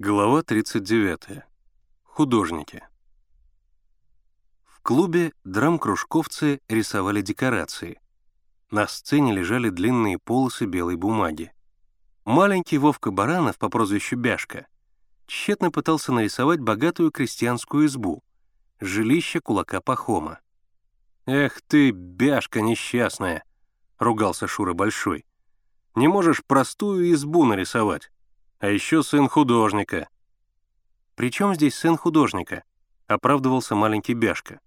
Глава 39. Художники. В клубе драм-кружковцы рисовали декорации. На сцене лежали длинные полосы белой бумаги. Маленький Вовка Баранов по прозвищу Бяшка тщетно пытался нарисовать богатую крестьянскую избу, жилище кулака Пахома. «Эх ты, Бяшка несчастная!» — ругался Шура Большой. «Не можешь простую избу нарисовать?» А еще сын художника». «При чем здесь сын художника?» — оправдывался маленький Бяшка.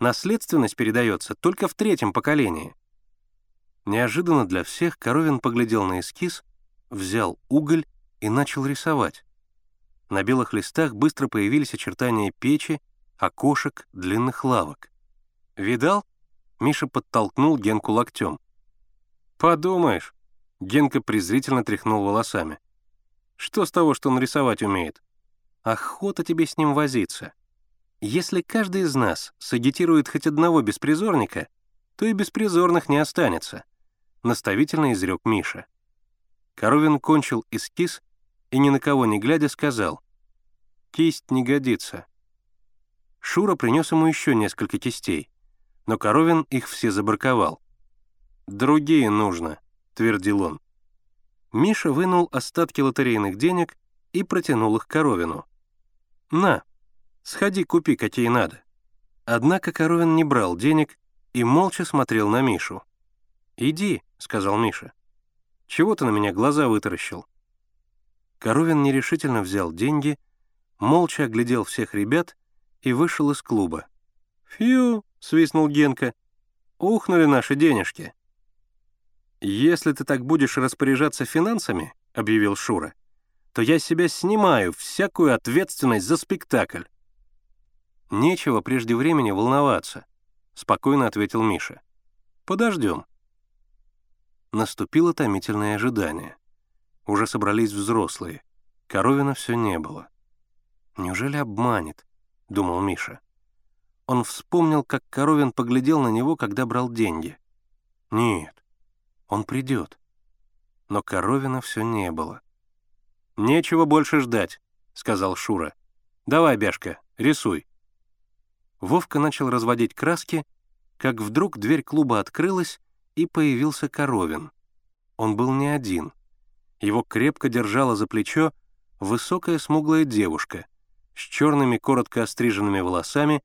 «Наследственность передается только в третьем поколении». Неожиданно для всех Коровин поглядел на эскиз, взял уголь и начал рисовать. На белых листах быстро появились очертания печи, окошек, длинных лавок. «Видал?» — Миша подтолкнул Генку локтем. «Подумаешь!» — Генка презрительно тряхнул волосами. Что с того, что он рисовать умеет? Охота тебе с ним возиться. Если каждый из нас сагитирует хоть одного беспризорника, то и беспризорных не останется», — наставительно изрек Миша. Коровин кончил эскиз и, ни на кого не глядя, сказал, «Кисть не годится». Шура принес ему еще несколько кистей, но Коровин их все забраковал. «Другие нужно», — твердил он. Миша вынул остатки лотерейных денег и протянул их Коровину. «На, сходи купи, какие надо». Однако Коровин не брал денег и молча смотрел на Мишу. «Иди», — сказал Миша. «Чего ты на меня глаза вытаращил?» Коровин нерешительно взял деньги, молча оглядел всех ребят и вышел из клуба. «Фью!» — свистнул Генка. «Ухнули наши денежки». «Если ты так будешь распоряжаться финансами», — объявил Шура, «то я себя снимаю всякую ответственность за спектакль». «Нечего прежде времени волноваться», — спокойно ответил Миша. «Подождем». Наступило томительное ожидание. Уже собрались взрослые. Коровина все не было. «Неужели обманет?» — думал Миша. Он вспомнил, как Коровин поглядел на него, когда брал деньги. «Нет, он придет. Но Коровина все не было. «Нечего больше ждать», — сказал Шура. «Давай, Бяшка, рисуй». Вовка начал разводить краски, как вдруг дверь клуба открылась, и появился Коровин. Он был не один. Его крепко держала за плечо высокая смуглая девушка с черными коротко остриженными волосами,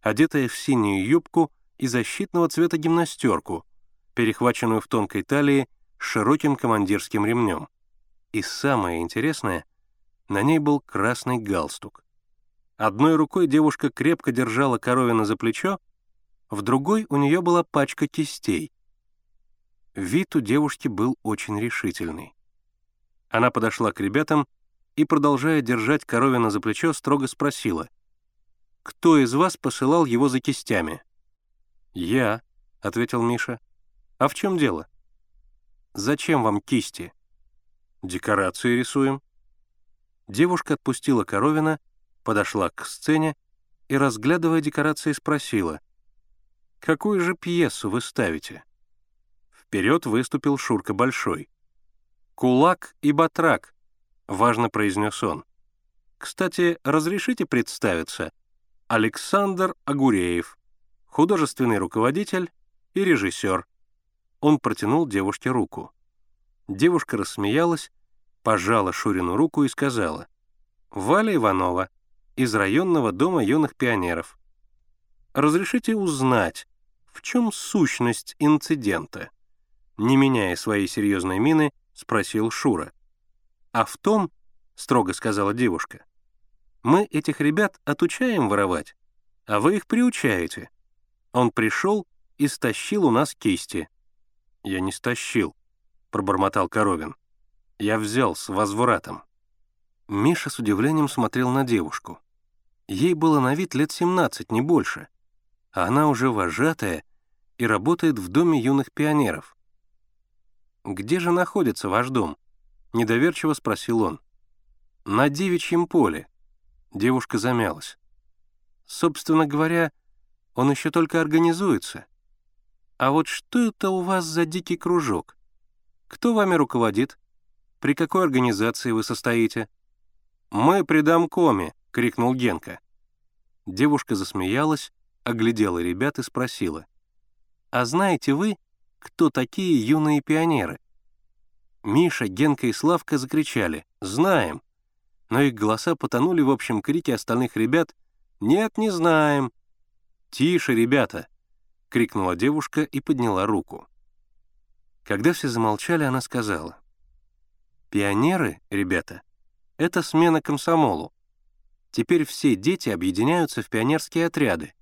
одетая в синюю юбку и защитного цвета гимнастерку, перехваченную в тонкой талии широким командирским ремнем. И самое интересное, на ней был красный галстук. Одной рукой девушка крепко держала коровина за плечо, в другой у нее была пачка кистей. Вид у девушки был очень решительный. Она подошла к ребятам и, продолжая держать коровина за плечо, строго спросила, «Кто из вас посылал его за кистями?» «Я», — ответил Миша. «А в чем дело?» «Зачем вам кисти?» «Декорации рисуем». Девушка отпустила Коровина, подошла к сцене и, разглядывая декорации, спросила, «Какую же пьесу вы ставите?» Вперед выступил Шурка Большой. «Кулак и батрак», — важно произнес он. «Кстати, разрешите представиться? Александр Агуреев, художественный руководитель и режиссер. Он протянул девушке руку. Девушка рассмеялась, пожала Шурину руку и сказала, «Валя Иванова, из районного дома юных пионеров. Разрешите узнать, в чем сущность инцидента?» Не меняя своей серьезной мины, спросил Шура. «А в том, — строго сказала девушка, — мы этих ребят отучаем воровать, а вы их приучаете. Он пришел и стащил у нас кисти. «Я не стащил», — пробормотал Коровин. «Я взял с возвратом». Миша с удивлением смотрел на девушку. Ей было на вид лет 17, не больше. А она уже вожатая и работает в Доме юных пионеров. «Где же находится ваш дом?» — недоверчиво спросил он. «На девичьем поле». Девушка замялась. «Собственно говоря, он еще только организуется. А вот что это у вас за дикий кружок? Кто вами руководит? При какой организации вы состоите? «Мы при домкоме!» — крикнул Генка. Девушка засмеялась, оглядела ребят и спросила. «А знаете вы, кто такие юные пионеры?» Миша, Генка и Славка закричали «Знаем!», но их голоса потонули в общем крике остальных ребят «Нет, не знаем!» «Тише, ребята!» — крикнула девушка и подняла руку. Когда все замолчали, она сказала. «Пионеры, ребята, это смена комсомолу. Теперь все дети объединяются в пионерские отряды.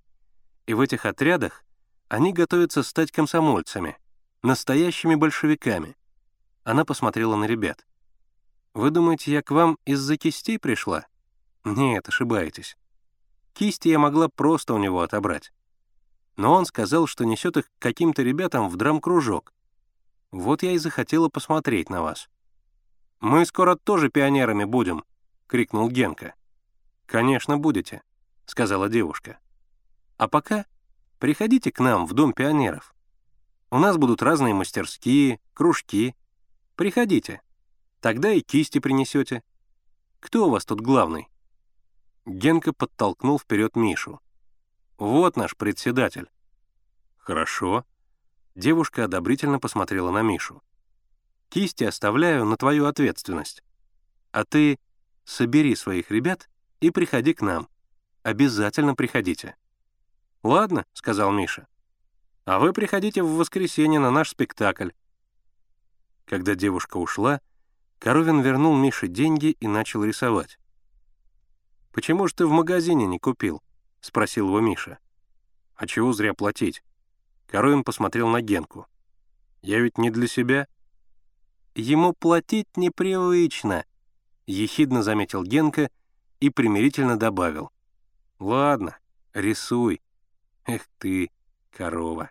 И в этих отрядах они готовятся стать комсомольцами, настоящими большевиками. Она посмотрела на ребят. «Вы думаете, я к вам из-за кистей пришла?» «Нет, ошибаетесь. Кисти я могла просто у него отобрать. Но он сказал, что несет их каким-то ребятам в драм-кружок. Вот я и захотела посмотреть на вас». «Мы скоро тоже пионерами будем», — крикнул Генка. «Конечно, будете», — сказала девушка. «А пока приходите к нам в Дом пионеров. У нас будут разные мастерские, кружки. Приходите. Тогда и кисти принесете. Кто у вас тут главный?» Генка подтолкнул вперед Мишу. «Вот наш председатель». «Хорошо». Девушка одобрительно посмотрела на Мишу. «Кисти оставляю на твою ответственность. А ты собери своих ребят и приходи к нам. Обязательно приходите». «Ладно», — сказал Миша. «А вы приходите в воскресенье на наш спектакль». Когда девушка ушла, Коровин вернул Мише деньги и начал рисовать. «Почему же ты в магазине не купил?» — спросил его Миша. «А чего зря платить?» Коровин посмотрел на Генку. «Я ведь не для себя». «Ему платить непривычно», — ехидно заметил Генка и примирительно добавил. «Ладно, рисуй. Эх ты, корова».